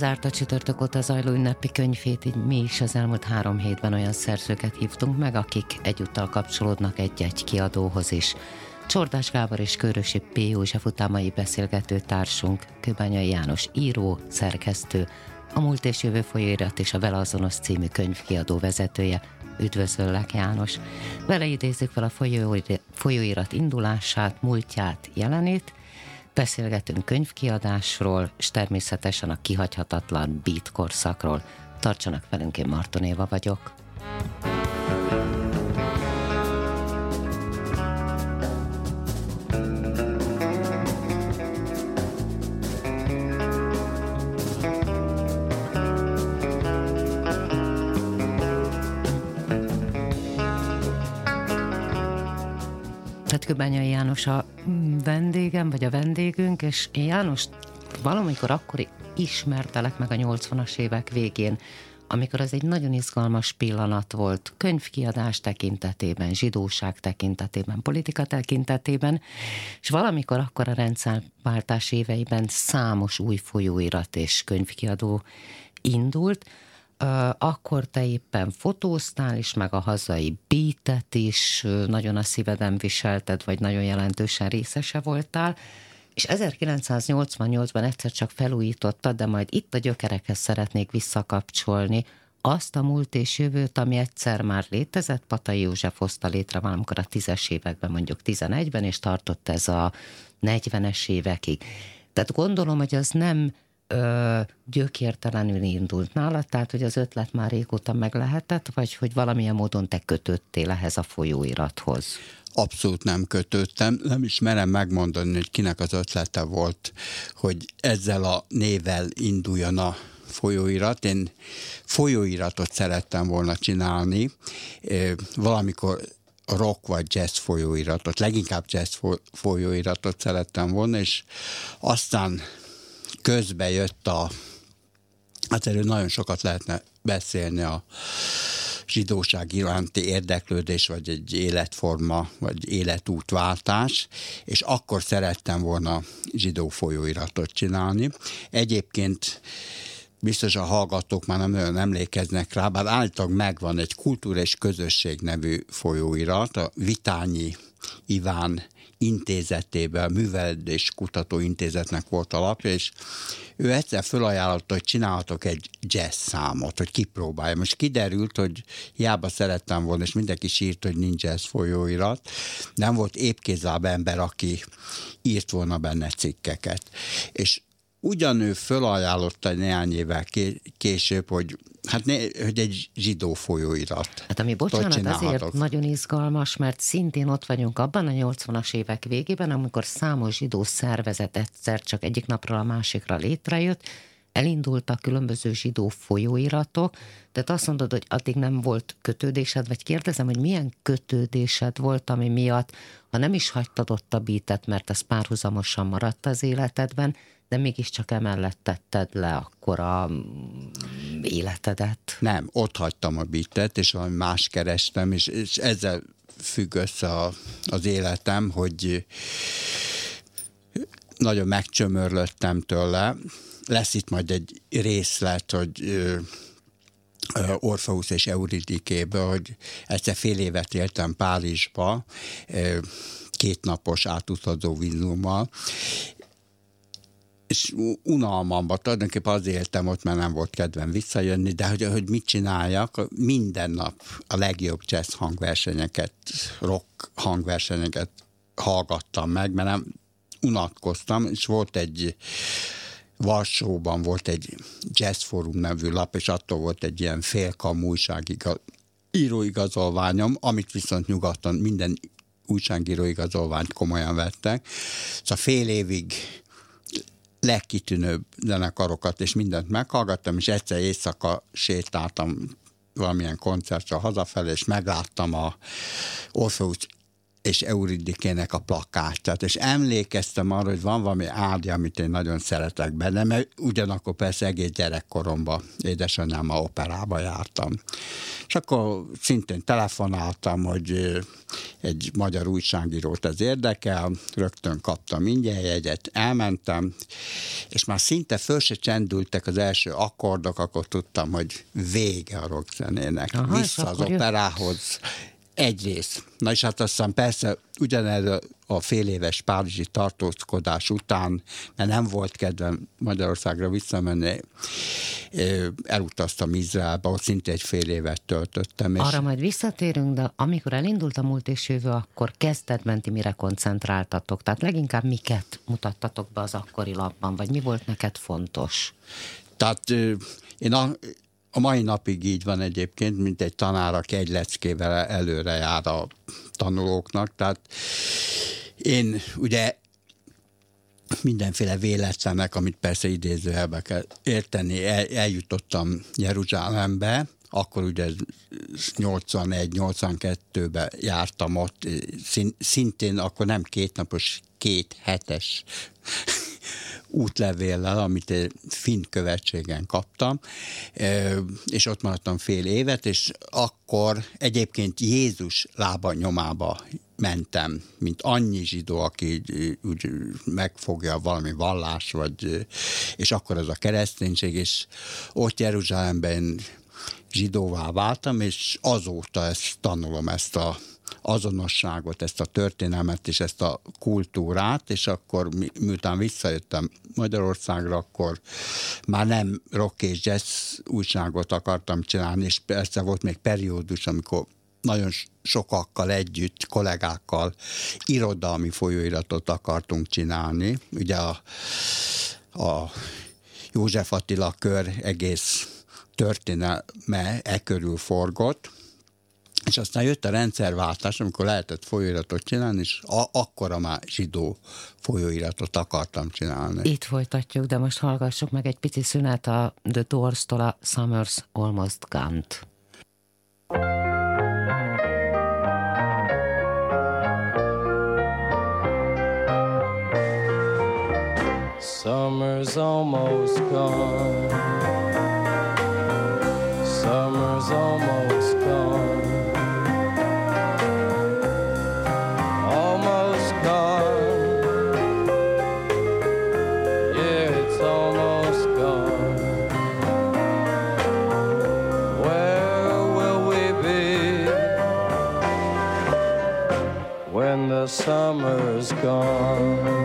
Ma az Árta csütörtök óta zajló ünnepi könyvét, így mi is az elmúlt három hétben olyan szerzőket hívtunk meg, akik egyúttal kapcsolódnak egy-egy kiadóhoz is. Csordás Gábor és Körösi P. József utámai beszélgető társunk, Kőbányai János író, szerkesztő, a Múlt és Jövő folyóirat és a Vele azonos című könyvkiadó vezetője. Üdvözöllek János! Vele idézzük fel a folyóirat indulását, múltját, jelenét, Beszélgetünk könyvkiadásról, és természetesen a kihagyhatatlan beat korszakról. Tartsanak velünk, én Marton Éva vagyok. Kőbányai János a vendégem, vagy a vendégünk, és én János valamikor akkor ismertelek meg a 80-as évek végén, amikor az egy nagyon izgalmas pillanat volt könyvkiadás tekintetében, zsidóság tekintetében, politika tekintetében, és valamikor akkor a rendszerváltás éveiben számos új folyóirat és könyvkiadó indult, akkor te éppen fotóztál is, meg a hazai beatet is nagyon a szíveden viselted, vagy nagyon jelentősen részese voltál, és 1988-ban egyszer csak felújítottad, de majd itt a gyökerekhez szeretnék visszakapcsolni, azt a múlt és jövőt, ami egyszer már létezett, Patai József hozta létre valamikor a tízes években, mondjuk 11-ben, és tartott ez a 40-es évekig. Tehát gondolom, hogy az nem ö, gyökértelenül indult nálad, tehát hogy az ötlet már régóta meg lehetett, vagy hogy valamilyen módon te kötöttél ehhez a folyóirathoz? Abszolút nem kötöttem, nem is merem megmondani, hogy kinek az ötlete volt, hogy ezzel a nével induljon a folyóirat. Én folyóiratot szerettem volna csinálni, valamikor rock vagy jazz folyóiratot, leginkább jazz folyóiratot szerettem volna, és aztán közbe jött a, hát erről nagyon sokat lehetne beszélni a zsidóság iránti érdeklődés, vagy egy életforma, vagy életútváltás, és akkor szerettem volna zsidó folyóiratot csinálni. Egyébként biztos a hallgatók már nem nagyon emlékeznek rá, bár általában megvan egy kultúra és közösség nevű folyóirat, a Vitányi Iván intézetében, Művelődés Kutató Intézetnek volt alapja, és ő egyszer felajánlotta, hogy csinálhatok egy jazz számot, hogy kipróbálja. Most kiderült, hogy hiába szerettem volna, és mindenki sírt, hogy nincs jazz folyóirat. Nem volt épkézláb ember, aki írt volna benne cikkeket. És ugyanő fölajánlotta néhány évvel később, hogy hát ne, hogy egy zsidó folyóirat. Hát ami bocsánat, azért nagyon izgalmas, mert szintén ott vagyunk abban a 80-as évek végében, amikor számos zsidó szervezet egyszer csak egyik napról a másikra létrejött, elindultak különböző zsidó folyóiratok, tehát azt mondod, hogy addig nem volt kötődésed, vagy kérdezem, hogy milyen kötődésed volt, ami miatt, ha nem is hagytad ott a bítet, mert ez párhuzamosan maradt az életedben, de mégiscsak emellett tetted le akkor a életedet. Nem, ott hagytam a bitet, és valami más kerestem, és, és ezzel függ össze a, az életem, hogy nagyon megcsömörlöttem tőle. Lesz itt majd egy részlet, hogy Orfeusz és Euridikéből, hogy egyszer fél évet éltem Párizsba, kétnapos átutazó vízummal, és unalmamba, tulajdonképpen azért éltem ott, mert nem volt kedvem visszajönni, de hogy, hogy mit csináljak, minden nap a legjobb jazz hangversenyeket, rock hangversenyeket hallgattam meg, mert nem unatkoztam, és volt egy Varsóban volt egy Jazz Forum nevű lap, és attól volt egy ilyen félkamú újságigaz, íróigazolványom, amit viszont nyugaton minden újságíró komolyan vettek. Szóval fél évig legkitűnőbb zenekarokat és mindent meghallgattam, és egyszer éjszaka sétáltam valamilyen koncertre hazafelé, és megláttam a Orpheus és Euridikének a plakátját, és emlékeztem arra, hogy van valami áldja, amit én nagyon szeretek benne, mert ugyanakkor persze egész gyerekkoromban édesanyámmal operába jártam. És akkor szintén telefonáltam, hogy egy magyar újságírót ez érdekel, rögtön kaptam ingyen jegyet, elmentem, és már szinte föl se csendültek az első akkordok, akkor tudtam, hogy vége a rockzenének. Aha, Vissza az operához, Egyrészt. Na és hát aztán persze ugyanez a fél éves párizsi tartózkodás után, mert nem volt kedvem Magyarországra visszamenni, elutaztam Izraelbe, ott szinte egy fél évet töltöttem. És... Arra majd visszatérünk, de amikor elindult a múlt és jövő, akkor kezdetben ti mire koncentráltatok? Tehát leginkább miket mutattatok be az akkori lapban, vagy mi volt neked fontos? Tehát én a, a mai napig így van egyébként, mint egy tanár, aki egy leckével előre jár a tanulóknak. Tehát én ugye mindenféle véletlenek, amit persze idézőjelbe kell érteni, el, eljutottam Jeruzsálembe, akkor ugye 81-82-ben jártam ott, szintén akkor nem kétnapos, két hetes útlevéllel, amit egy finn követségen kaptam, és ott maradtam fél évet, és akkor egyébként Jézus lába nyomába mentem, mint annyi zsidó, aki úgy megfogja valami vallás, vagy, és akkor az a kereszténység, és ott Jeruzsálemben zsidóvá váltam, és azóta ezt tanulom, ezt a azonosságot, ezt a történelmet és ezt a kultúrát, és akkor miután visszajöttem Magyarországra, akkor már nem rock és jazz újságot akartam csinálni, és persze volt még periódus, amikor nagyon sokakkal együtt, kollégákkal irodalmi folyóiratot akartunk csinálni. Ugye a, a József Attila kör egész történelme e körül forgott, és aztán jött a rendszerváltás, amikor lehetett folyóiratot csinálni, és a- akkora már zsidó folyóiratot akartam csinálni. Itt folytatjuk, de most hallgassuk meg egy pici szünet a The Doors-tól a Summers Almost Gone-t. Summer's almost gone. Summer's almost summer's gone.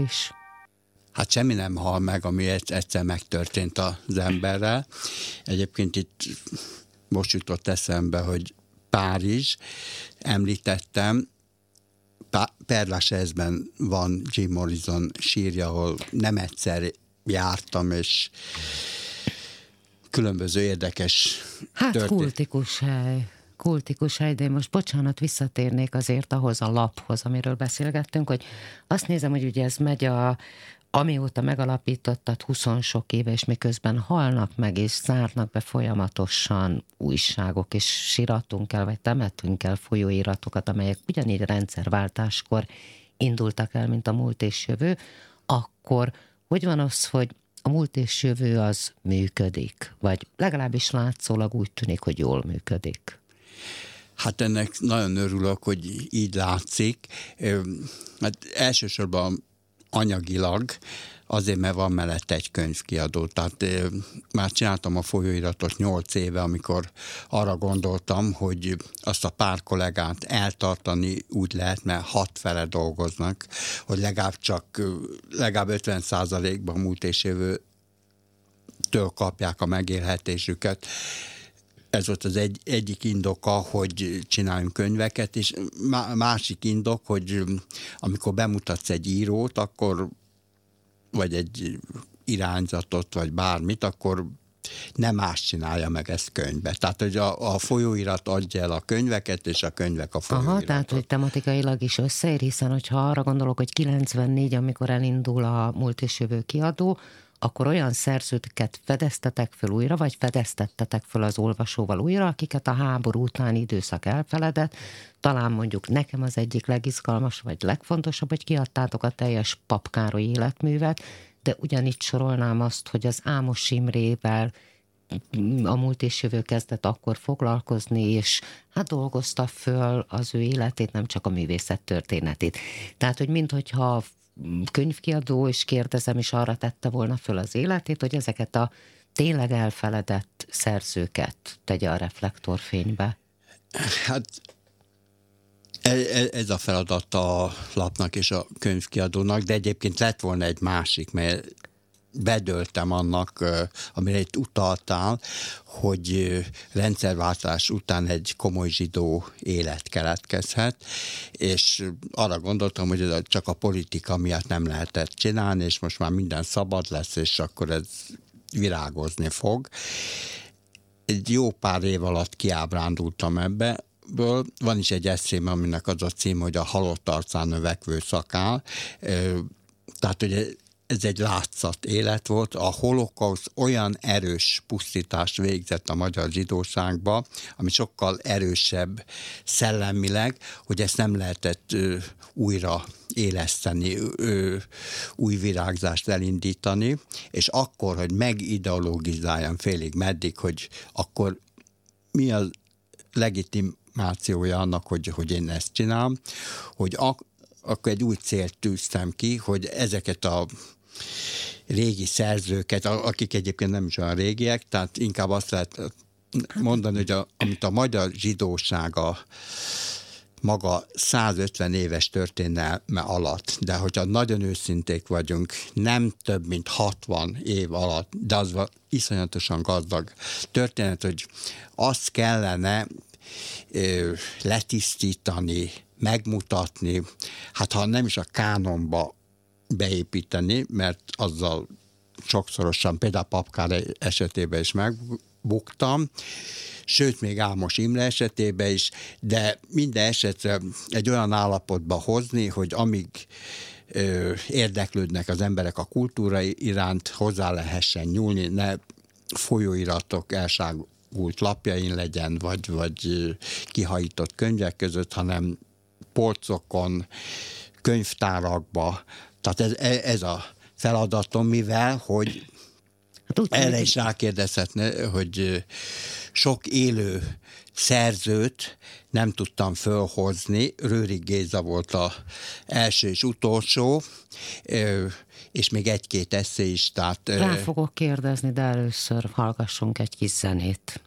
Legalábbis. Hát semmi nem hal meg, ami egy- egyszer megtörtént az emberrel. Egyébként itt most jutott eszembe, hogy Párizs, említettem, Perlasezben van Jim Morrison sírja, ahol nem egyszer jártam, és különböző érdekes Hát történet- kultikus hely. Kultikus hely, de most bocsánat, visszatérnék azért ahhoz a laphoz, amiről beszélgettünk, hogy azt nézem, hogy ugye ez megy a, amióta megalapítottad 20 sok éve, és miközben halnak meg, és zárnak be folyamatosan újságok, és siratunk el, vagy temetünk el folyóiratokat, amelyek ugyanígy rendszerváltáskor indultak el, mint a múlt és jövő, akkor hogy van az, hogy a múlt és jövő az működik, vagy legalábbis látszólag úgy tűnik, hogy jól működik. Hát ennek nagyon örülök, hogy így látszik. Hát elsősorban anyagilag, azért, mert van mellette egy könyvkiadó. Tehát már csináltam a folyóiratot nyolc éve, amikor arra gondoltam, hogy azt a pár kollégát eltartani úgy lehet, mert hat fele dolgoznak, hogy legalább csak legalább 50 százalékban múlt és jövő től kapják a megélhetésüket. Ez volt az egy, egyik indoka, hogy csináljunk könyveket, és má- másik indok, hogy amikor bemutatsz egy írót, akkor vagy egy irányzatot, vagy bármit, akkor nem más csinálja meg ezt könyvbe. Tehát, hogy a, a folyóirat adja el a könyveket, és a könyvek a folyóiratot. Aha, tehát hogy tematikailag is összeér, hiszen hogyha arra gondolok, hogy 94, amikor elindul a múlt és jövő kiadó, akkor olyan szerzőket fedeztetek föl újra, vagy fedeztettetek föl az olvasóval újra, akiket a háború utáni időszak elfeledett. Talán mondjuk nekem az egyik legizgalmas, vagy legfontosabb, hogy kiadtátok a teljes papkároly életművet, de ugyanígy sorolnám azt, hogy az Ámos Imrével a múlt és jövő kezdett akkor foglalkozni, és hát dolgozta föl az ő életét, nem csak a művészet történetét. Tehát, hogy minthogyha könyvkiadó, és kérdezem, is arra tette volna föl az életét, hogy ezeket a tényleg elfeledett szerzőket tegye a reflektorfénybe. Hát e- e- ez a feladat a lapnak és a könyvkiadónak, de egyébként lett volna egy másik, mert bedöltem annak, amire itt utaltál, hogy rendszerváltás után egy komoly zsidó élet keletkezhet, és arra gondoltam, hogy ez csak a politika miatt nem lehetett csinálni, és most már minden szabad lesz, és akkor ez virágozni fog egy jó pár év alatt kiábrándultam ebbe, Ből. Van is egy eszém, aminek az a cím, hogy a halott arcán növekvő szakál. Tehát, hogy ez egy látszat élet volt. A holokausz olyan erős pusztítást végzett a magyar zsidóságba, ami sokkal erősebb szellemileg, hogy ezt nem lehetett ö, újra éleszteni, ö, új virágzást elindítani, és akkor, hogy megideologizáljam félig meddig, hogy akkor mi a legitimációja annak, hogy, hogy én ezt csinálom, hogy ak- akkor egy új célt tűztem ki, hogy ezeket a régi szerzőket, akik egyébként nem is olyan régiek, tehát inkább azt lehet mondani, hogy a, amit a magyar zsidóság a maga 150 éves történelme alatt, de hogyha nagyon őszinték vagyunk, nem több mint 60 év alatt, de az iszonyatosan gazdag történet, hogy azt kellene ö, letisztítani, megmutatni, hát ha nem is a kánonba beépíteni, mert azzal sokszorosan, például Papkár esetében is megbuktam, sőt, még Álmos Imre esetében is, de minden esetre egy olyan állapotba hozni, hogy amíg ö, érdeklődnek az emberek a kultúra iránt, hozzá lehessen nyúlni, ne folyóiratok elságult lapjain legyen, vagy, vagy kihajított könyvek között, hanem polcokon, könyvtárakba. Tehát ez, ez a feladatom, mivel, hogy hát erre is rákérdezhetne, hogy sok élő szerzőt nem tudtam fölhozni. Rőri Géza volt a első és utolsó, és még egy-két eszéistát. Rá fogok kérdezni, de először hallgassunk egy kis zenét.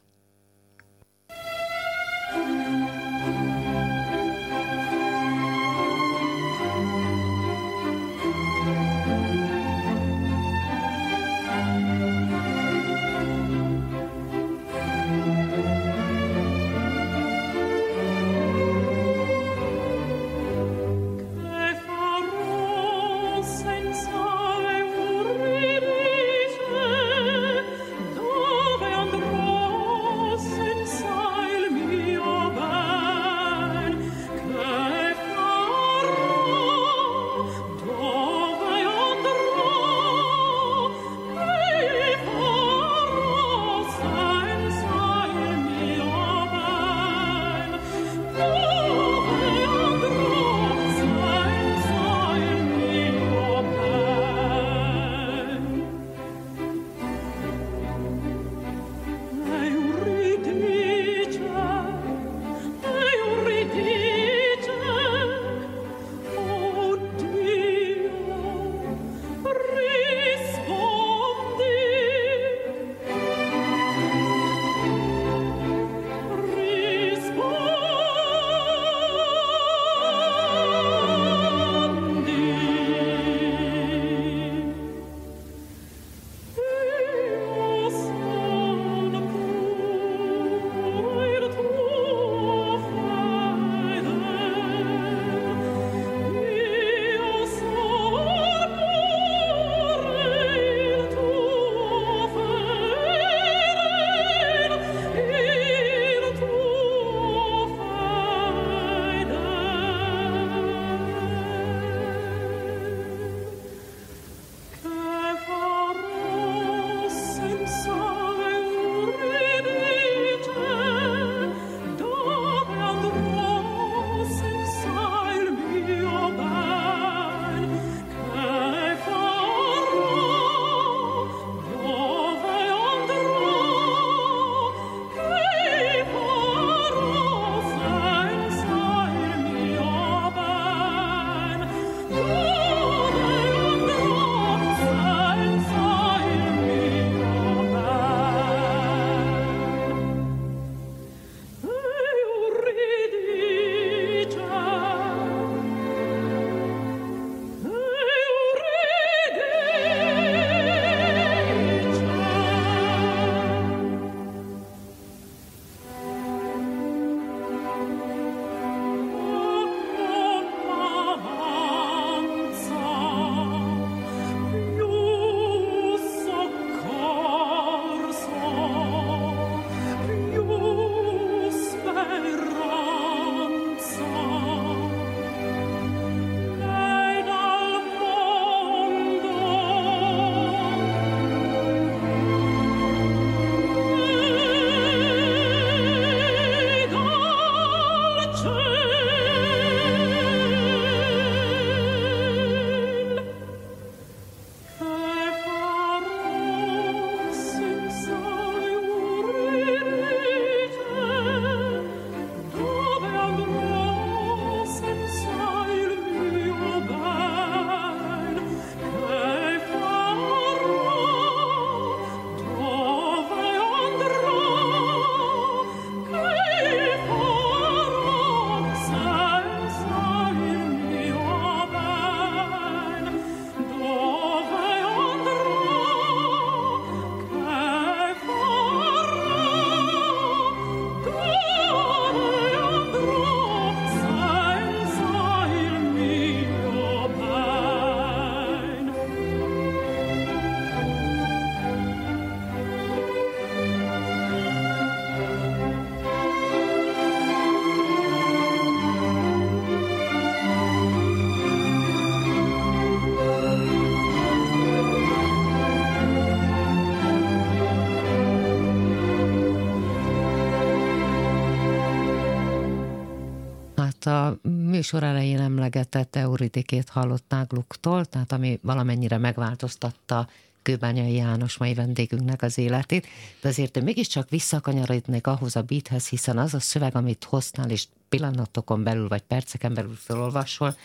Bocsánat, a műsor elején emlegetett Euridikét hallották Luktól, tehát ami valamennyire megváltoztatta Kőbányai János mai vendégünknek az életét, de azért én mégiscsak visszakanyarodnék ahhoz a beathez, hiszen az a szöveg, amit hoztál, és pillanatokon belül, vagy perceken belül felolvasol,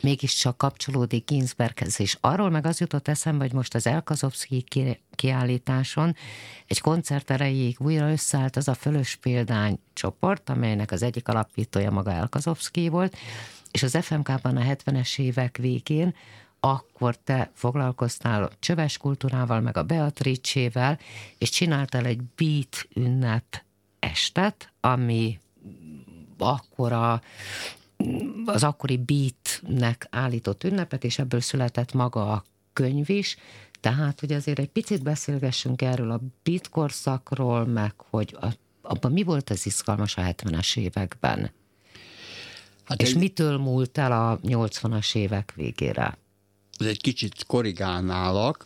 mégiscsak kapcsolódik Ginsberghez, és arról meg az jutott eszembe, hogy most az Elkazovszki kiállításon egy koncert erejéig újra összeállt az a fölös példány csoport, amelynek az egyik alapítója maga Elkazovszki volt, és az FMK-ban a 70-es évek végén akkor te foglalkoztál a csöves kultúrával, meg a Beatrice-vel, és csináltál egy beat ünnep estet, ami akkor a, az akkori beatnek állított ünnepet, és ebből született maga a könyv is, tehát, hogy azért egy picit beszélgessünk erről a beat korszakról, meg hogy a, abban mi volt az izgalmas a 70-es években? Hát és egy... mitől múlt el a 80-as évek végére? Egy kicsit korrigálnálak.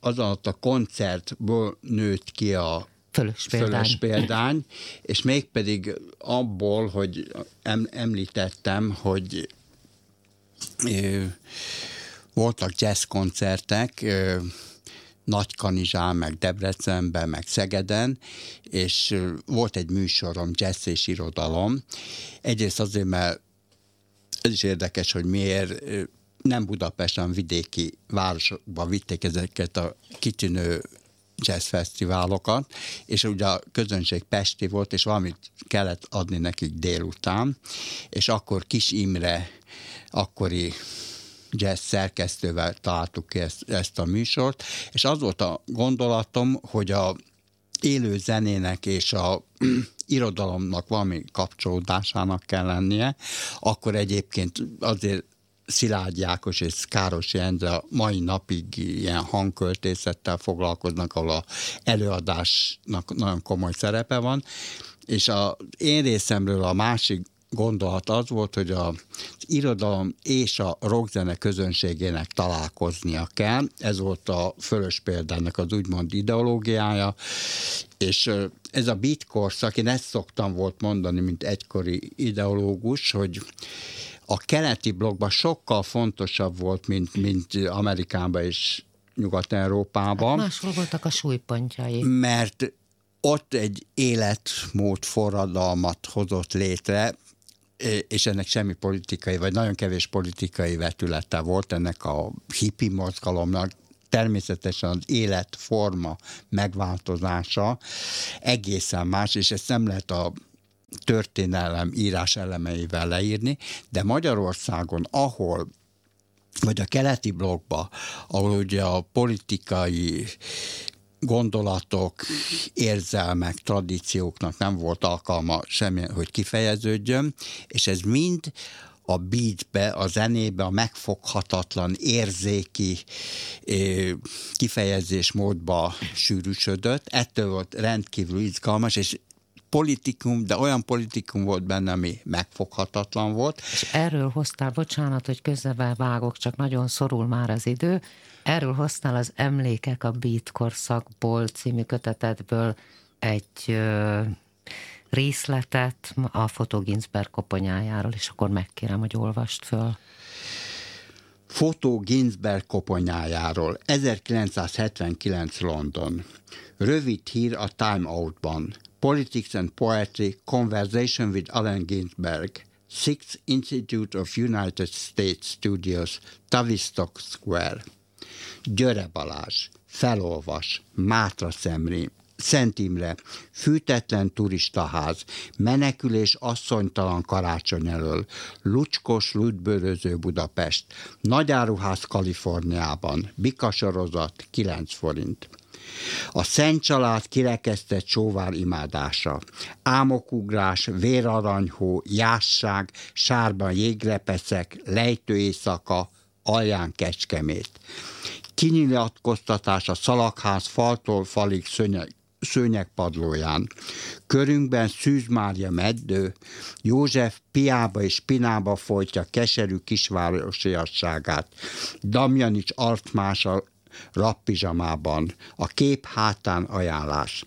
Az alatt a koncertből nőtt ki a fölös példány. Fölös példány, és mégpedig abból, hogy em, említettem, hogy ö, voltak jazz koncertek, ö, Nagykanizsán, meg Debrecenben, meg Szegeden, és volt egy műsorom, jazz és irodalom. Egyrészt azért, mert ez is érdekes, hogy miért nem Budapesten, vidéki városokba vitték ezeket a kitűnő jazzfesztiválokat, és ugye a közönség Pesti volt, és valamit kellett adni nekik délután, és akkor Kis Imre, akkori jazz szerkesztővel találtuk ki ezt, ezt a műsort, és az volt a gondolatom, hogy a élő zenének és a irodalomnak valami kapcsolódásának kell lennie, akkor egyébként azért Szilárd Jákos és Káros Endre a mai napig ilyen hangköltészettel foglalkoznak, ahol a előadásnak nagyon komoly szerepe van, és a én részemről a másik gondolat az volt, hogy az irodalom és a rockzene közönségének találkoznia kell. Ez volt a fölös példának az úgymond ideológiája, és ez a beat korszak, én ezt szoktam volt mondani, mint egykori ideológus, hogy a keleti blokkban sokkal fontosabb volt, mint, mint Amerikában és Nyugat-Európában. Hát máshol voltak a súlypontjai. Mert ott egy életmód forradalmat hozott létre, és ennek semmi politikai, vagy nagyon kevés politikai vetülete volt ennek a hippi mozgalomnak, természetesen az életforma megváltozása egészen más, és ezt nem lehet a történelem írás elemeivel leírni, de Magyarországon, ahol vagy a keleti blokkba, ahol ugye a politikai gondolatok, érzelmek, tradícióknak nem volt alkalma semmi, hogy kifejeződjön, és ez mind a beatbe, a zenébe, a megfoghatatlan, érzéki kifejezésmódba sűrűsödött. Ettől volt rendkívül izgalmas, és politikum, de olyan politikum volt benne, ami megfoghatatlan volt. És erről hoztál, bocsánat, hogy közben vágok, csak nagyon szorul már az idő, erről hoztál az Emlékek a Beat korszakból című kötetedből egy ö, részletet a Fotó Ginsberg koponyájáról, és akkor megkérem, hogy olvast föl. Fotó Ginsberg koponyájáról, 1979 London. Rövid hír a Time Out-ban. Politics and Poetry, Conversation with Allen Ginsberg, Sixth Institute of United States Studios, Tavistock Square. Györe Balázs, felolvas, Mátra Szemri, Szent Imre, fűtetlen turistaház, menekülés asszonytalan karácsony elől, lucskos, lútbőröző Budapest, nagyáruház Kaliforniában, bikasorozat 9 forint. A Szent Család kirekesztett sóvár imádása. Ámokugrás, véraranyhó, jásság, sárban jégrepeszek, lejtő éjszaka, alján kecskemét. Kinyilatkoztatás a szalagház faltól falig szönyeg, szőnyegpadlóján. Körünkben Szűz Mária meddő, József piába és pinába folytja keserű kisvárosiasságát. Damjanics artmása rappizsamában, a kép hátán ajánlás.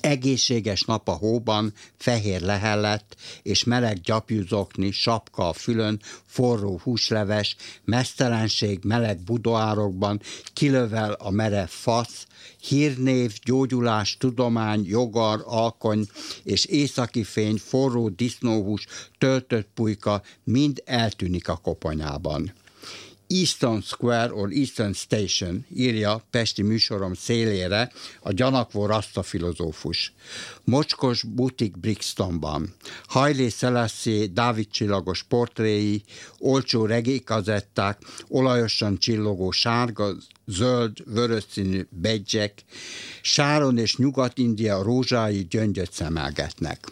Egészséges nap a hóban, fehér lehellett, és meleg gyapjúzokni, sapka a fülön, forró húsleves, mesztelenség meleg budoárokban, kilövel a merev fasz, hírnév, gyógyulás, tudomány, jogar, alkony és északi fény, forró disznóhús, töltött pulyka mind eltűnik a koponyában. Easton Square or Eastern Station, írja Pesti műsorom szélére a gyanakvó rasta filozófus. Mocskos butik Brixtonban. Hajlé Selassie Dávid csillagos portréi, olcsó regékazetták, olajosan csillogó sárga, zöld, vörös színű begyek, Sáron és Nyugat-India rózsái gyöngyöt szemelgetnek.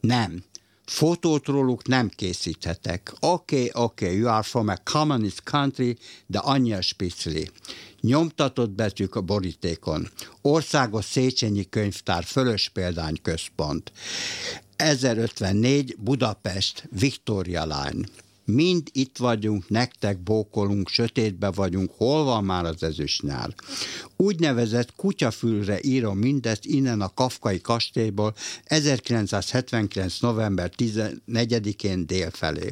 Nem, Fotót róluk nem készíthetek. Oké, okay, oké, okay, you are from a communist country, de annyi a spicli. Nyomtatott betűk a borítékon. Országos Széchenyi Könyvtár, Fölös Példány Központ. 1054 Budapest, Victoria Line mind itt vagyunk, nektek bókolunk, sötétbe vagyunk, hol van már az ezüst nyár? Úgynevezett kutyafülre írom mindezt innen a Kafkai kastélyból 1979. november 14-én délfelé.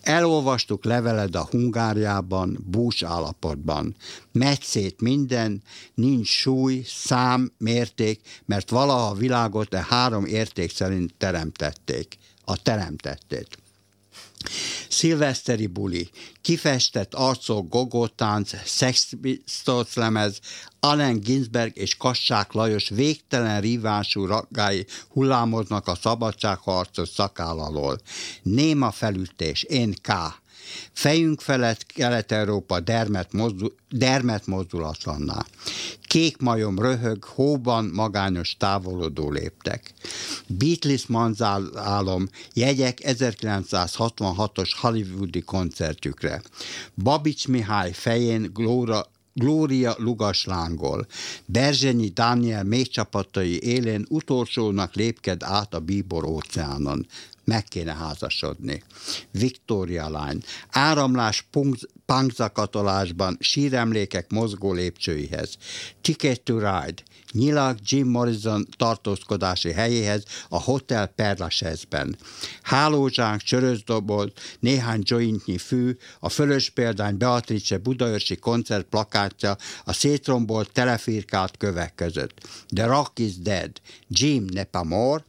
Elolvastuk leveled a Hungáriában, bús állapotban. Megy szét minden, nincs súly, szám, mérték, mert valaha a világot e három érték szerint teremtették. A teremtették. Szilveszteri buli, kifestett arcok, gogótánc, Sex Pistols lemez, Allen Ginsberg és Kassák Lajos végtelen rívású raggái hullámoznak a szabadságharcos szakál alól. Néma felütés, én K. Fejünk felett Kelet-Európa dermet, mozdul, dermet mozdulatlanná. Kék majom röhög, hóban magányos távolodó léptek. Beatles manzálom, jegyek 1966-os hollywoodi koncertjükre. Babics Mihály fején Glóra Glória Lugas lángol. Berzsenyi Dániel még csapatai élén utolsónak lépked át a Bíbor óceánon meg kéne házasodni. Victoria lány, áramlás punkzakatolásban, síremlékek mozgó lépcsőihez. Ticket to Ride, nyilag Jim Morrison tartózkodási helyéhez a Hotel Perlasezben. Hálózsánk, csörözdobolt, néhány jointnyi fű, a fölös példány Beatrice budaörsi koncert plakátja a szétrombolt telefirkált kövek között. The Rock is Dead, Jim Nepamore,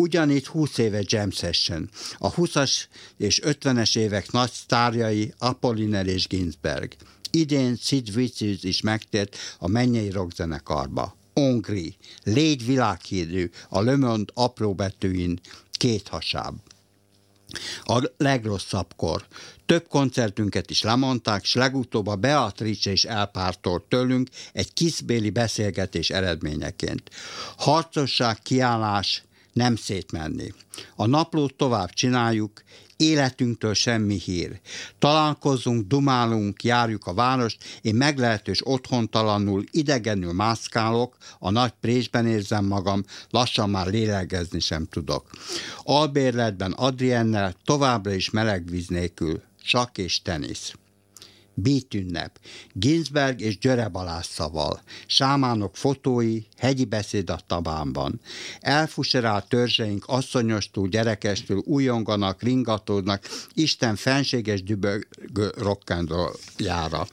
Ugyanitt 20 éve jam session. A 20-as és 50-es évek nagy sztárjai Apolliner és Ginsberg. Idén Sid Vicious is megtért a mennyei rockzenekarba. Ongri, légy világhírű, a Le Monde apró betűin, két hasáb. A legrosszabbkor. Több koncertünket is lemondták, és legutóbb a Beatrice is elpártolt tőlünk egy kiszbéli beszélgetés eredményeként. Harcosság, kiállás, nem szétmenni. A naplót tovább csináljuk, életünktől semmi hír. Találkozunk, dumálunk, járjuk a várost, én meglehetős otthontalanul, idegenül mászkálok, a nagy présben érzem magam, lassan már lélegezni sem tudok. Albérletben Adriennel továbbra is meleg víz nélkül, sak és tenisz. Beat ünnep, Ginsberg és Györe Balázs szaval, sámánok fotói, hegyi beszéd a tabánban. Elfuserált törzseink asszonyostól, gyerekestől újonganak, ringatódnak, Isten fenséges dübögő rock'n'rolljára.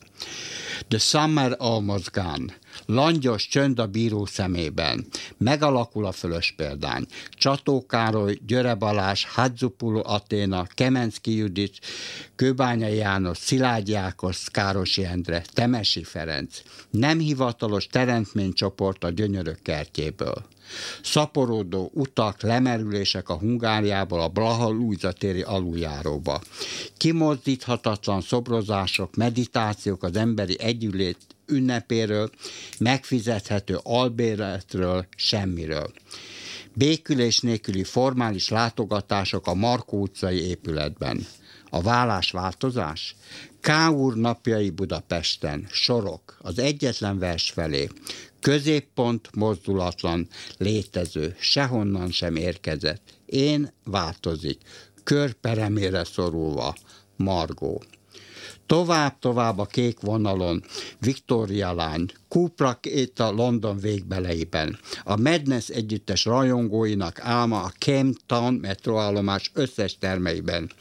The Summer Almost Gone. Langyos csönd a bíró szemében. Megalakul a fölös példány. Csató Károly, Györe Balázs, Hadzupulu Aténa, Kemenszki Judit, Kőbánya János, Szilágy Jákos, Károsi Endre, Temesi Ferenc. Nem hivatalos teremtménycsoport a gyönyörök kertjéből szaporodó utak, lemerülések a Hungáriából a Blaha Lújza téri aluljáróba. Kimozdíthatatlan szobrozások, meditációk az emberi együllét ünnepéről, megfizethető albérletről, semmiről. Békülés nélküli formális látogatások a Markó utcai épületben. A vállás változás? K. úr napjai Budapesten, sorok, az egyetlen vers felé. Középpont mozdulatlan, létező, sehonnan sem érkezett. Én változik, kör peremére szorulva, Margó. Tovább-tovább a kék vonalon, Victoria Line, Cupra itt a London végbeleiben. A Madness együttes rajongóinak álma a Town metroállomás összes termeiben.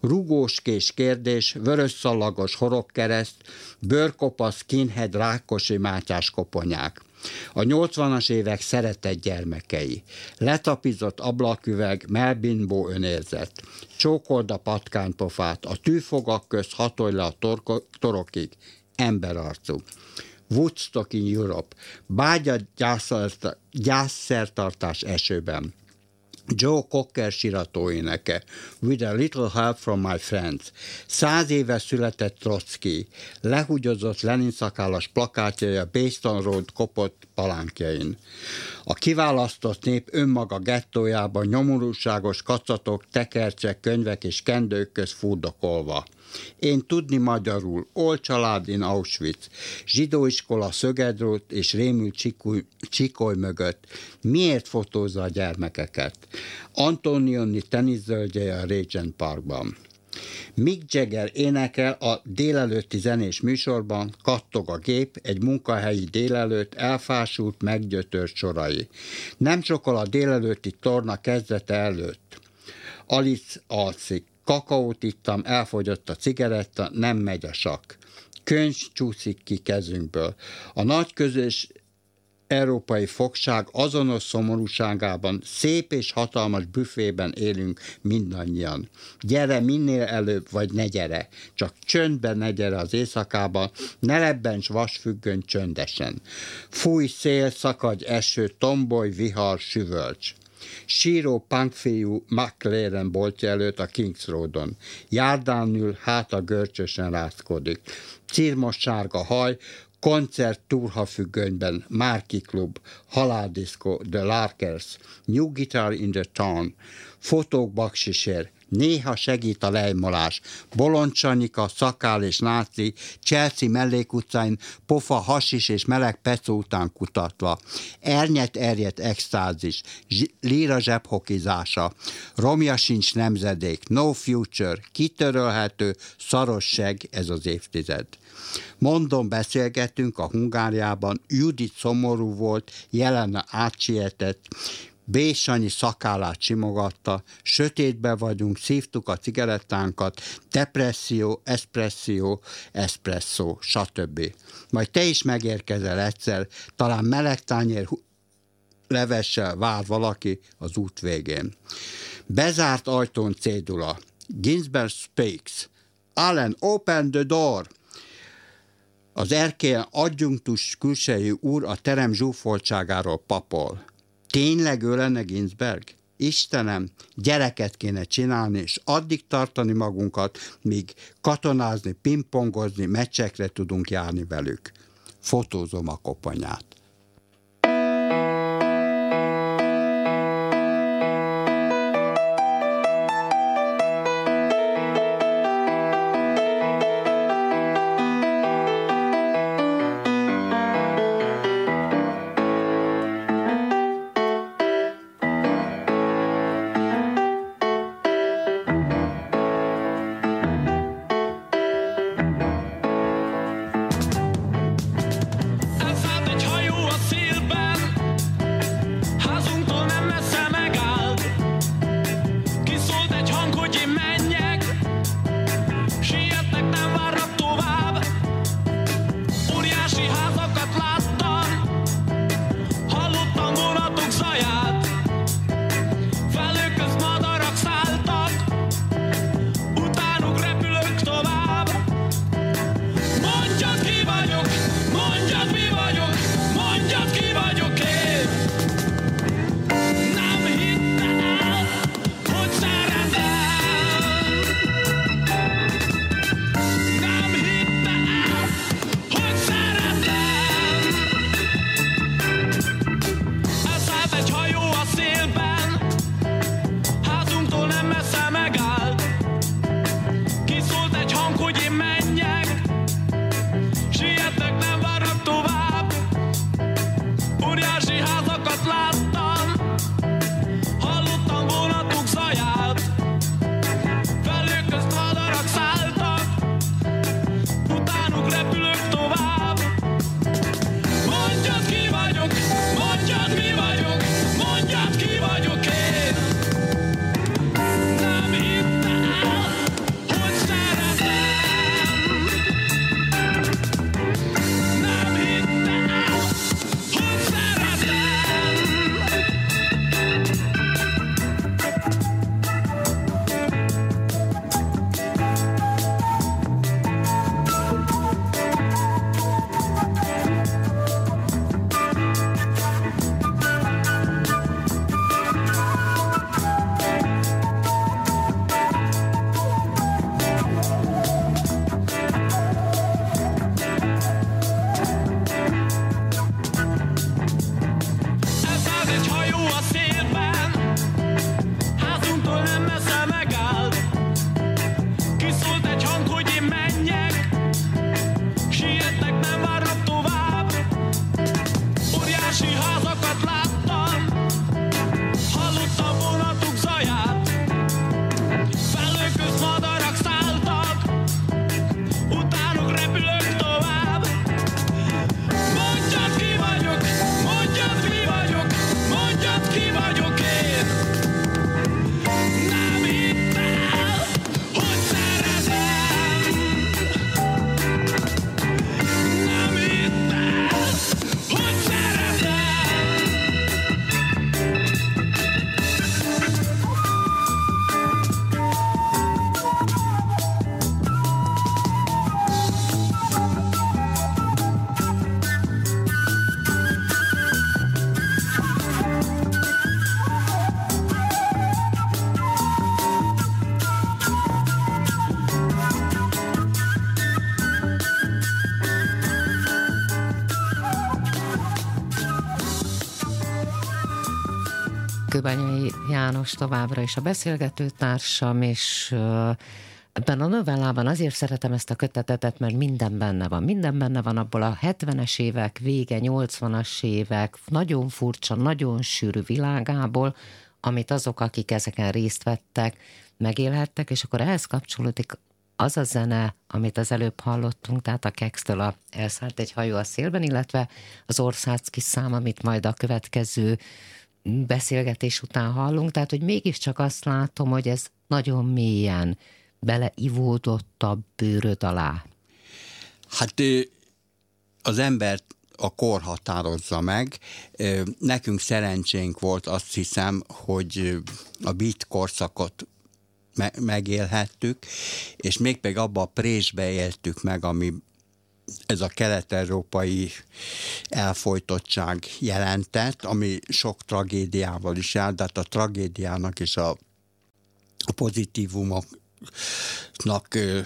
Rugóskés kérdés, vörösszalagos horogkereszt, bőrkopasz, kinhead, rákosi mátyás koponyák. A 80-as évek szeretett gyermekei. Letapizott ablaküveg, melbimbó önérzet. Csókold a patkánypofát, a tűfogak közt hatolj le a torko- torokig. Emberarcú. Woodstock in Europe. Bágya gyászszertartás esőben. Joe Cocker sirató éneke, With a Little Help from My Friends. Száz éve született Trotsky, lehugyozott Lenin szakállas plakátjai a Baston Road kopott palánkjain. A kiválasztott nép önmaga gettójában nyomorúságos kacatok, tekercsek, könyvek és kendők köz fúdokolva. Én tudni magyarul, Ol család in Auschwitz, zsidóiskola Szögedrót és rémült csikoly, csikoly mögött. Miért fotózza a gyermekeket? Antonioni teniszzöldje a Regent Parkban. Mick Jagger énekel a délelőtti zenés műsorban, kattog a gép, egy munkahelyi délelőtt elfásult, meggyötört sorai. Nem sokkal a délelőtti torna kezdete előtt. Alice alszik, kakaót ittam, elfogyott a cigaretta, nem megy a sak. Könyv csúszik ki kezünkből. A nagy közös európai fogság azonos szomorúságában, szép és hatalmas büfében élünk mindannyian. Gyere minél előbb, vagy ne gyere, csak csöndben ne gyere az éjszakában, ne lebbents vasfüggön csöndesen. Fúj szél, szakadj eső, tomboly, vihar, süvölcs. Síró punkfiú McLaren boltja előtt a Kings Roadon. Ül, háta görcsösen rázkodik. Cirmos sárga haj, koncert turhafüggönyben, Márki Klub, Haláldiszko, The Larkers, New Guitar in the Town, fotók baksisér, néha segít a lejmolás. Bolondcsanyika, szakál és náci, Chelsea mellékutcáin pofa, hasis és meleg pecó után kutatva. Ernyet erjet extázis, líra zsebhokizása, romja sincs nemzedék, no future, kitörölhető, szaros seg ez az évtized. Mondom, beszélgettünk a Hungáriában, Judit szomorú volt, jelenne átsietett, Bésanyi szakállát simogatta, sötétbe vagyunk, szívtuk a cigarettánkat, depresszió, espresszió, espresszó, stb. Majd te is megérkezel egyszer, talán meleg tányér levessel vár valaki az út végén. Bezárt ajtón cédula. Ginsberg speaks. Allen, open the door! Az erkélyen adjunktus külsejű úr a terem zsúfoltságáról papol. Tényleg ő lenne Ginsberg? Istenem, gyereket kéne csinálni, és addig tartani magunkat, míg katonázni, pingpongozni, meccsekre tudunk járni velük. Fotózom a koponyát. Kőbányai János továbbra is a beszélgető társam, és ebben a novellában azért szeretem ezt a kötetetet, mert minden benne van. Minden benne van abból a 70-es évek, vége 80-as évek, nagyon furcsa, nagyon sűrű világából, amit azok, akik ezeken részt vettek, megélhettek, és akkor ehhez kapcsolódik az a zene, amit az előbb hallottunk, tehát a Kextől a Elszállt egy hajó a szélben, illetve az Orszácki szám, amit majd a következő beszélgetés után hallunk, tehát hogy mégiscsak azt látom, hogy ez nagyon mélyen beleivódott a bőröd alá. Hát az embert a kor határozza meg. Nekünk szerencsénk volt, azt hiszem, hogy a beat korszakot megélhettük, és még pedig abba a présbe éltük meg, ami ez a kelet-európai elfolytottság jelentett, ami sok tragédiával is jár, de hát a tragédiának és a, a pozitívumoknak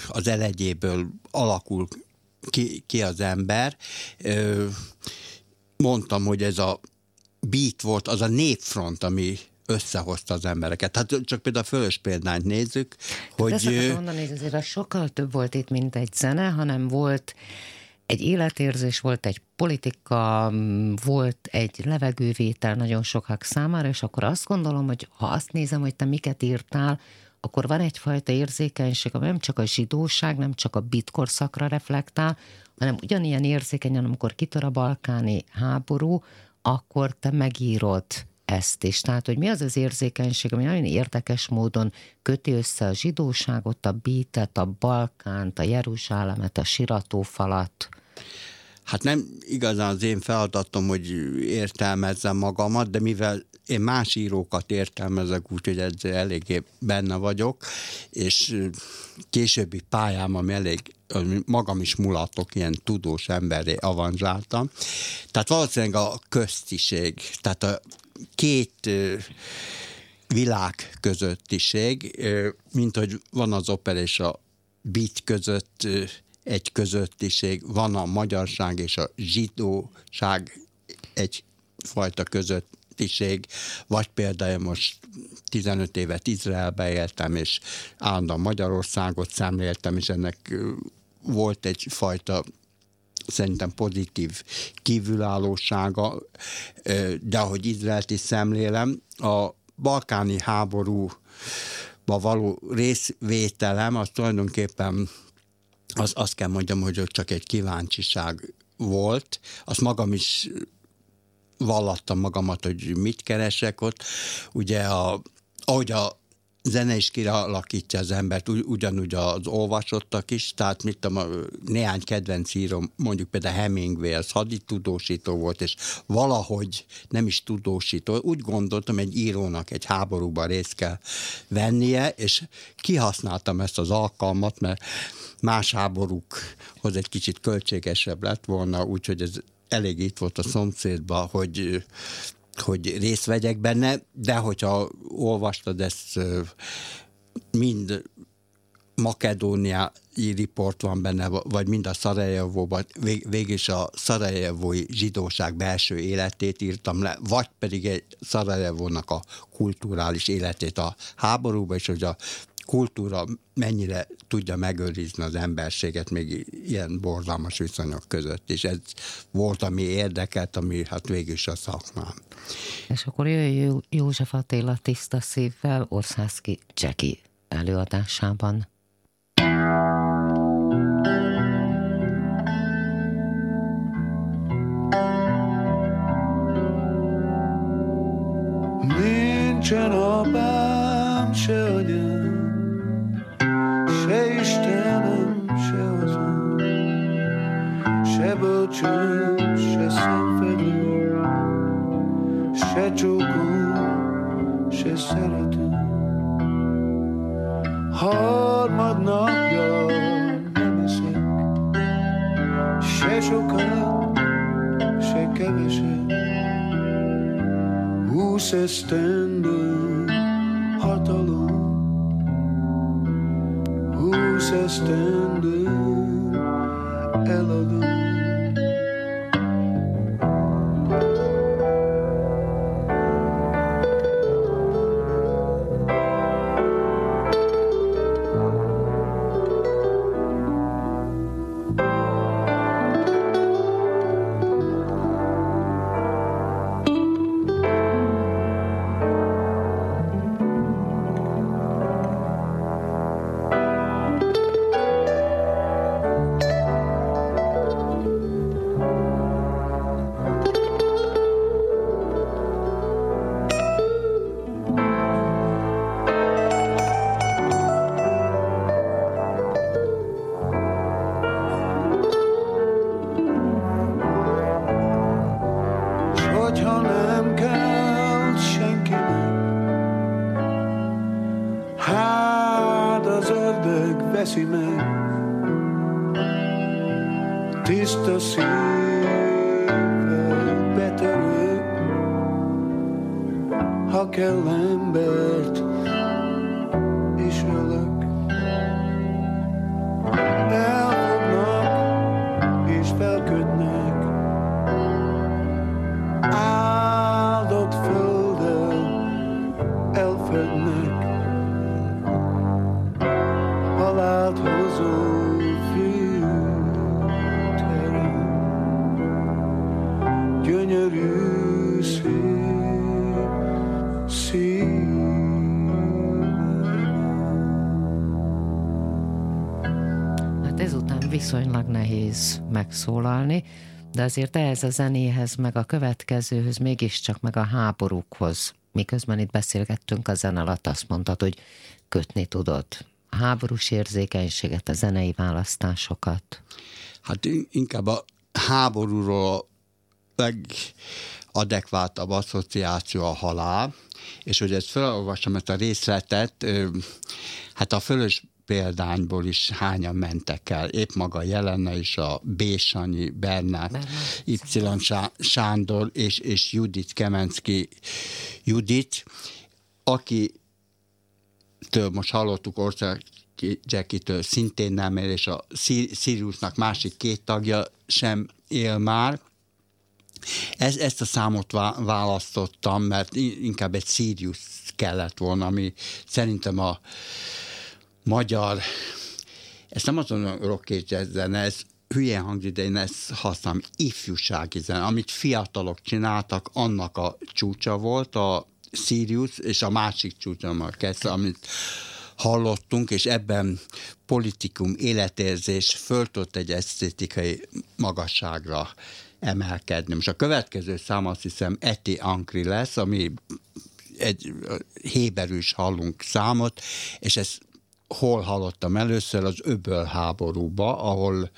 az elegyéből alakul ki, ki az ember. Mondtam, hogy ez a beat volt, az a népfront, ami összehozta az embereket. Hát csak például a fölös példányt nézzük, hogy... Ezt mondani, hogy azért sokkal több volt itt, mint egy zene, hanem volt egy életérzés, volt egy politika, volt egy levegővétel nagyon sokak számára, és akkor azt gondolom, hogy ha azt nézem, hogy te miket írtál, akkor van egyfajta érzékenység, ami nem csak a zsidóság, nem csak a bitkorszakra reflektál, hanem ugyanilyen érzékenyen, amikor kitör a balkáni háború, akkor te megírod ezt is. Tehát, hogy mi az az érzékenység, ami nagyon érdekes módon köti össze a zsidóságot, a bítet, a Balkánt, a Jeruzsálemet, a siratófalat. Hát nem igazán az én feladatom, hogy értelmezzem magamat, de mivel én más írókat értelmezek, úgyhogy ezzel eléggé benne vagyok, és későbbi pályám, ami elég magam is mulatok, ilyen tudós emberré avanzsáltam. Tehát valószínűleg a köztiség, tehát a két világ közöttiség, mint hogy van az opera és a beat között egy közöttiség, van a magyarság és a zsidóság egyfajta közöttiség, vagy például most 15 évet Izraelbe éltem, és állandóan Magyarországot szemléltem, és ennek volt egyfajta szerintem pozitív kívülállósága, de ahogy Izraelt is szemlélem, a balkáni háborúba való részvételem, az tulajdonképpen az, azt kell mondjam, hogy csak egy kíváncsiság volt. Azt magam is vallattam magamat, hogy mit keresek ott. Ugye, a, ahogy a zene is kialakítja az embert, ugyanúgy az olvasottak is, tehát mit tudom, néhány kedvenc írom, mondjuk például Hemingway, az haditudósító volt, és valahogy nem is tudósító, úgy gondoltam, egy írónak egy háborúban részt kell vennie, és kihasználtam ezt az alkalmat, mert más háborúkhoz egy kicsit költségesebb lett volna, úgyhogy ez elég itt volt a szomszédban, hogy hogy részt vegyek benne, de hogyha olvastad ezt mind Makedóniai riport van benne, vagy mind a Szarajevóban, vég, végig is a szarajevói zsidóság belső életét írtam le, vagy pedig egy Szarajevónak a kulturális életét a háborúban, és hogy a kultúra mennyire tudja megőrizni az emberséget még ilyen borzalmas viszonyok között, és ez volt, ami érdekelt, ami hát végül is a szakmám. És akkor jöjjön József Attila tiszta szívvel Orszászki Cseki előadásában. Nincsen apám, se agyám, se bölcsőm, se szenvedő, se csókom, se szerető. Harmad napja nem eszek, se sokat, se Halált hozó fűterem, gyönyörű. Hát ezután viszonylag nehéz megszólalni, de azért ehhez a zenéhez, meg a következőhöz, mégiscsak meg a háborúkhoz, miközben itt beszélgettünk a zen alatt, azt mondtad, hogy kötni tudod háborús érzékenységet, a zenei választásokat. Hát inkább a háborúról a legadekvátabb asszociáció a halál, és hogy ezt felolvasom ezt a részletet, hát a fölös példányból is hányan mentek el. Épp maga jelenne is a B. Sanyi, Bernát, Y. Sándor és, és Judit Kemenszki Judit, aki től most hallottuk ország Jackie-től szintén nem él, és a Siriusnak másik két tagja sem él már. Ez, ezt a számot választottam, mert inkább egy Sirius kellett volna, ami szerintem a magyar, ezt nem azon rock zene, ez hülye hangzik, de én ezt használom, ifjúsági zene, amit fiatalok csináltak, annak a csúcsa volt, a Sirius, és a másik csúcsa a kezdve, amit hallottunk, és ebben politikum, életérzés föltott egy esztétikai magasságra emelkedni. Most a következő szám azt hiszem Eti Ankri lesz, ami egy héberűs hallunk számot, és ez hol hallottam először? Az öböl háborúba, ahol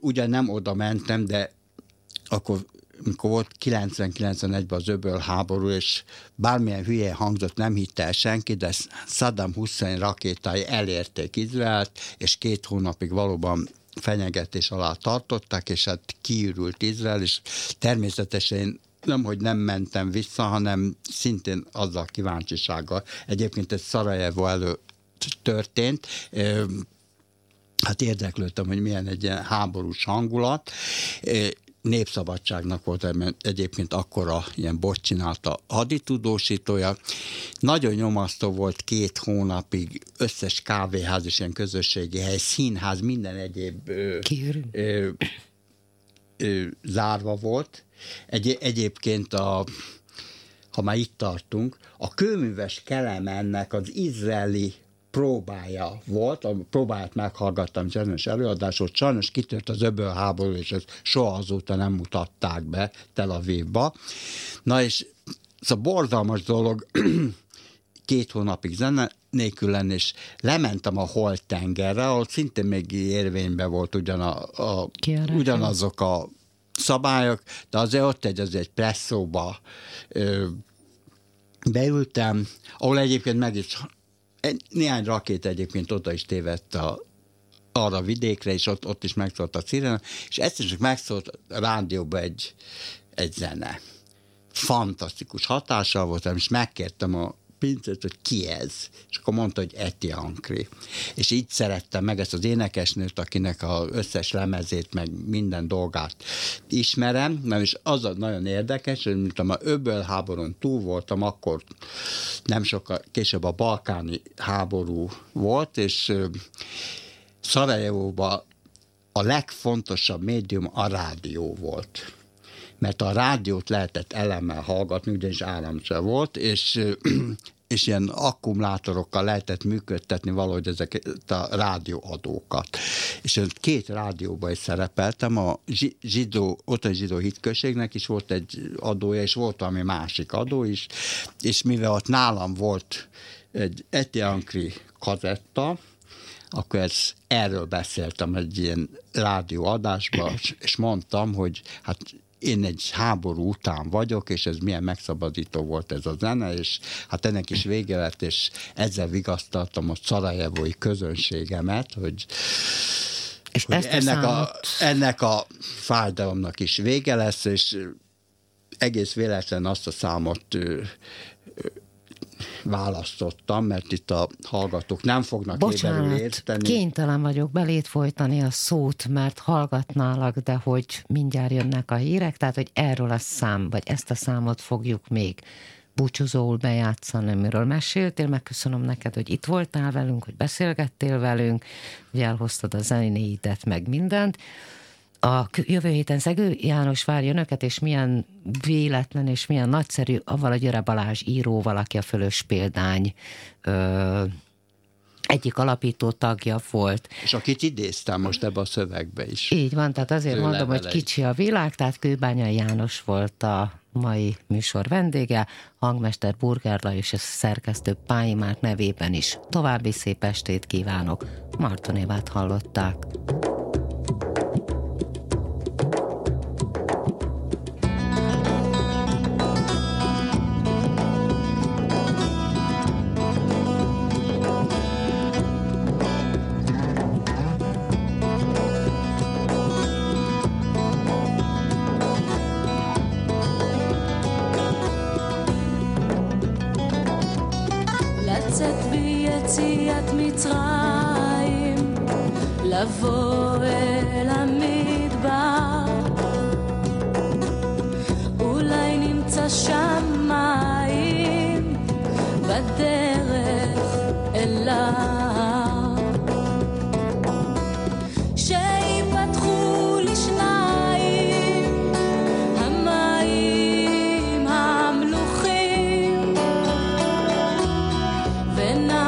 ugye nem oda mentem, de akkor mikor volt 90-91-ben az öböl háború, és bármilyen hülye hangzott, nem hitte el senki, de Saddam Hussein rakétái elérték Izraelt, és két hónapig valóban fenyegetés alá tartották, és hát kiürült Izrael, és természetesen nem, hogy nem mentem vissza, hanem szintén azzal kíváncsisággal. Egyébként ez Szarajevo elő történt, hát érdeklődtem, hogy milyen egy ilyen háborús hangulat, népszabadságnak volt egyébként akkora ilyen bot csinálta haditudósítója. Nagyon nyomasztó volt két hónapig összes kávéház és ilyen közösségi hely, színház, minden egyéb ö, ö, ö, zárva volt. Egy, egyébként a ha már itt tartunk, a kőműves Kelemennek az izraeli próbája volt, a próbáját meghallgattam zenes előadásot, sajnos kitört az öböl háború, és ezt soha azóta nem mutatták be Tel Avivba. Na és ez a borzalmas dolog, két hónapig zene nélkül lenni, és lementem a Holt tengerre, ahol szintén még érvényben volt ugyan a, a, ugyanazok a szabályok, de azért ott egy, az egy presszóba ö, beültem, ahol egyébként meg is néhány rakét egyébként oda is tévedt a, arra a vidékre, és ott, ott is megszólt a szirena, és egyszer csak megszólt a rádióba egy, egy zene. Fantasztikus hatással voltam, és megkértem a pincét, hogy ki ez? És akkor mondta, hogy Eti Ankri. És így szerettem meg ezt az énekesnőt, akinek az összes lemezét, meg minden dolgát ismerem, mert is az a nagyon érdekes, hogy mint a öböl háborún túl voltam, akkor nem sokkal később a balkáni háború volt, és Szarajevóban a legfontosabb médium a rádió volt mert a rádiót lehetett elemmel hallgatni, ugyanis államcső volt, és és ilyen akkumulátorokkal lehetett működtetni valahogy ezeket a rádióadókat. És két rádióban is szerepeltem, a zsidó, ott a zsidó hitközségnek is volt egy adója, és volt valami másik adó is, és mivel ott nálam volt egy Etiankri kazetta, akkor ez, erről beszéltem egy ilyen rádióadásban, és mondtam, hogy hát én egy háború után vagyok, és ez milyen megszabadító volt ez a zene, és hát ennek is vége lett, és ezzel vigasztaltam a szarajevói közönségemet, hogy És hogy ezt ennek, a, ennek a fájdalomnak is vége lesz, és egész véletlen azt a számot választottam, mert itt a hallgatók nem fognak Bocsánat, érteni. kénytelen vagyok belét folytani a szót, mert hallgatnálak, de hogy mindjárt jönnek a hírek, tehát hogy erről a szám, vagy ezt a számot fogjuk még búcsúzóul bejátszani, amiről meséltél, megköszönöm neked, hogy itt voltál velünk, hogy beszélgettél velünk, hogy elhoztad a zenéidet, meg mindent. A jövő héten Szegő János várja önöket, és milyen véletlen és milyen nagyszerű, avval a Györe Balázs íróval, aki a fölös példány ö, egyik alapító tagja volt. És akit idéztem most ebbe a szövegbe is. Így van, tehát azért mondom, hogy levelei. kicsi a világ, tehát Kőbányai János volt a mai műsor vendége, hangmester Burgerla és a szerkesztő Pályi Márk nevében is. További szép estét kívánok. Marton Évát hallották. and I